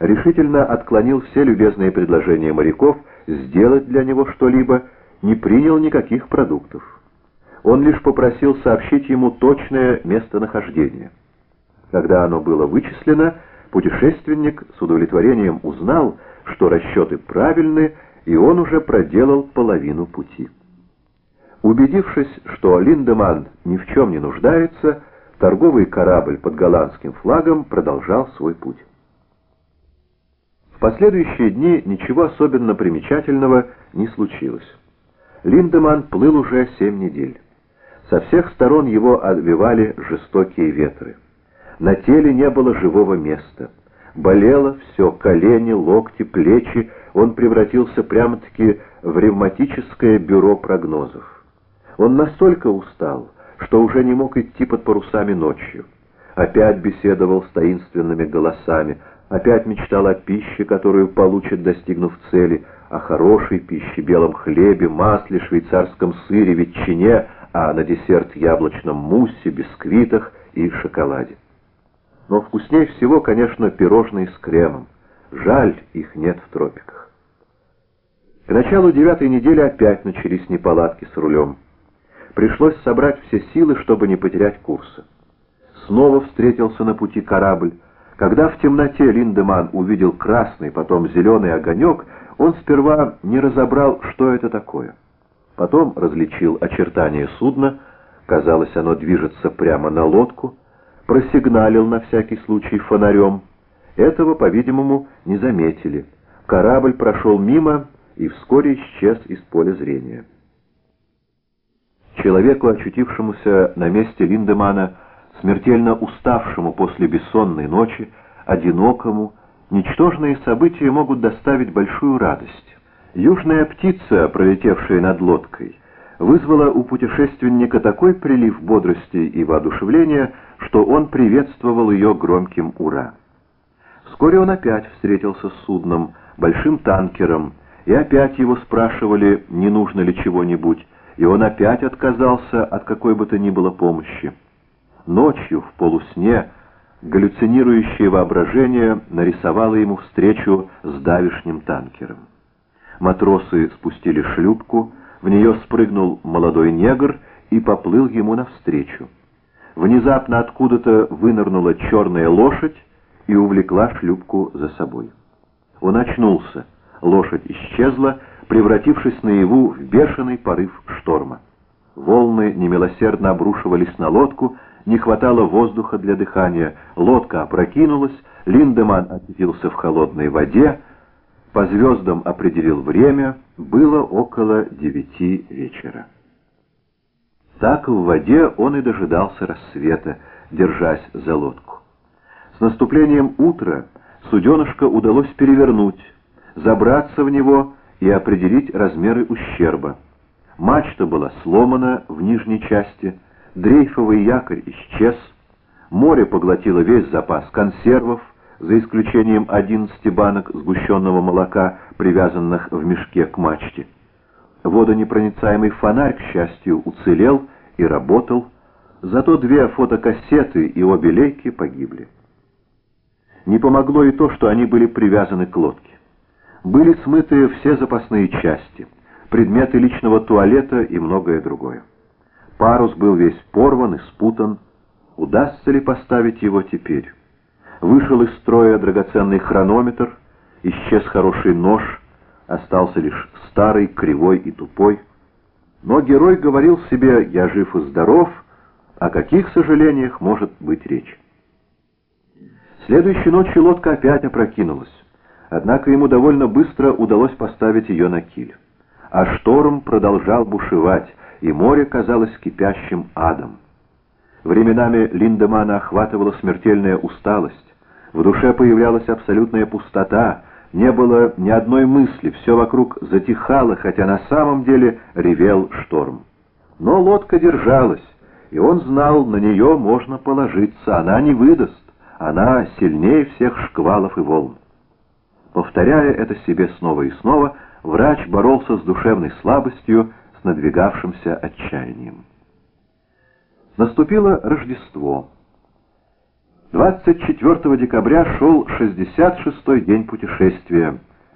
решительно отклонил все любезные предложения моряков сделать для него что-либо, не принял никаких продуктов. Он лишь попросил сообщить ему точное местонахождение. Когда оно было вычислено, путешественник с удовлетворением узнал, что расчеты правильны, и он уже проделал половину пути. Убедившись, что Линдеман ни в чем не нуждается, торговый корабль под голландским флагом продолжал свой путь. Последующие дни ничего особенно примечательного не случилось. Линдеман плыл уже семь недель. Со всех сторон его обвивали жестокие ветры. На теле не было живого места. Болело все, колени, локти, плечи. Он превратился прямо-таки в ревматическое бюро прогнозов. Он настолько устал, что уже не мог идти под парусами ночью. Опять беседовал с таинственными голосами, опять мечтал о пище, которую получит, достигнув цели, о хорошей пище, белом хлебе, масле, швейцарском сыре, ветчине, а на десерт яблочном муссе, бисквитах и шоколаде. Но вкуснее всего, конечно, пирожные с кремом. Жаль, их нет в тропиках. К началу девятой недели опять начались неполадки с рулем. Пришлось собрать все силы, чтобы не потерять курса. Снова встретился на пути корабль. Когда в темноте Линдеман увидел красный, потом зеленый огонек, он сперва не разобрал, что это такое. Потом различил очертания судна, казалось, оно движется прямо на лодку, просигналил на всякий случай фонарем. Этого, по-видимому, не заметили. Корабль прошел мимо и вскоре исчез из поля зрения. Человеку, очутившемуся на месте Линдемана, смертельно уставшему после бессонной ночи, одинокому, ничтожные события могут доставить большую радость. Южная птица, пролетевшая над лодкой, вызвала у путешественника такой прилив бодрости и воодушевления, что он приветствовал ее громким «Ура!». Вскоре он опять встретился с судном, большим танкером, и опять его спрашивали, не нужно ли чего-нибудь, и он опять отказался от какой бы то ни было помощи. Ночью, в полусне, галлюцинирующее воображение нарисовало ему встречу с давишним танкером. Матросы спустили шлюпку, в нее спрыгнул молодой негр и поплыл ему навстречу. Внезапно откуда-то вынырнула черная лошадь и увлекла шлюпку за собой. Он очнулся, лошадь исчезла, превратившись наяву в бешеный порыв шторма. Волны немилосердно обрушивались на лодку, не хватало воздуха для дыхания, лодка опрокинулась, Линдеман очутился в холодной воде, по звездам определил время, было около девяти вечера. Так в воде он и дожидался рассвета, держась за лодку. С наступлением утра суденышко удалось перевернуть, забраться в него и определить размеры ущерба. Мачта была сломана в нижней части, дрейфовый якорь исчез, море поглотило весь запас консервов, за исключением 11 банок сгущенного молока, привязанных в мешке к мачте. Водонепроницаемый фонарь, к счастью, уцелел и работал, зато две фотокассеты и обе лейки погибли. Не помогло и то, что они были привязаны к лодке. Были смыты все запасные части, предметы личного туалета и многое другое. Парус был весь порван и спутан. Удастся ли поставить его теперь? Вышел из строя драгоценный хронометр, исчез хороший нож, остался лишь старый, кривой и тупой. Но герой говорил себе «я жив и здоров», о каких сожалениях может быть речь? Следующей ночью лодка опять опрокинулась. Однако ему довольно быстро удалось поставить ее на киль. А шторм продолжал бушевать, и море казалось кипящим адом. Временами Линдемана охватывала смертельная усталость. В душе появлялась абсолютная пустота, не было ни одной мысли, все вокруг затихало, хотя на самом деле ревел шторм. Но лодка держалась, и он знал, на нее можно положиться, она не выдаст, она сильнее всех шквалов и волн. Повторяя это себе снова и снова, врач боролся с душевной слабостью, с надвигавшимся отчаянием. Наступило Рождество. 24 декабря шел 66-й день путешествия.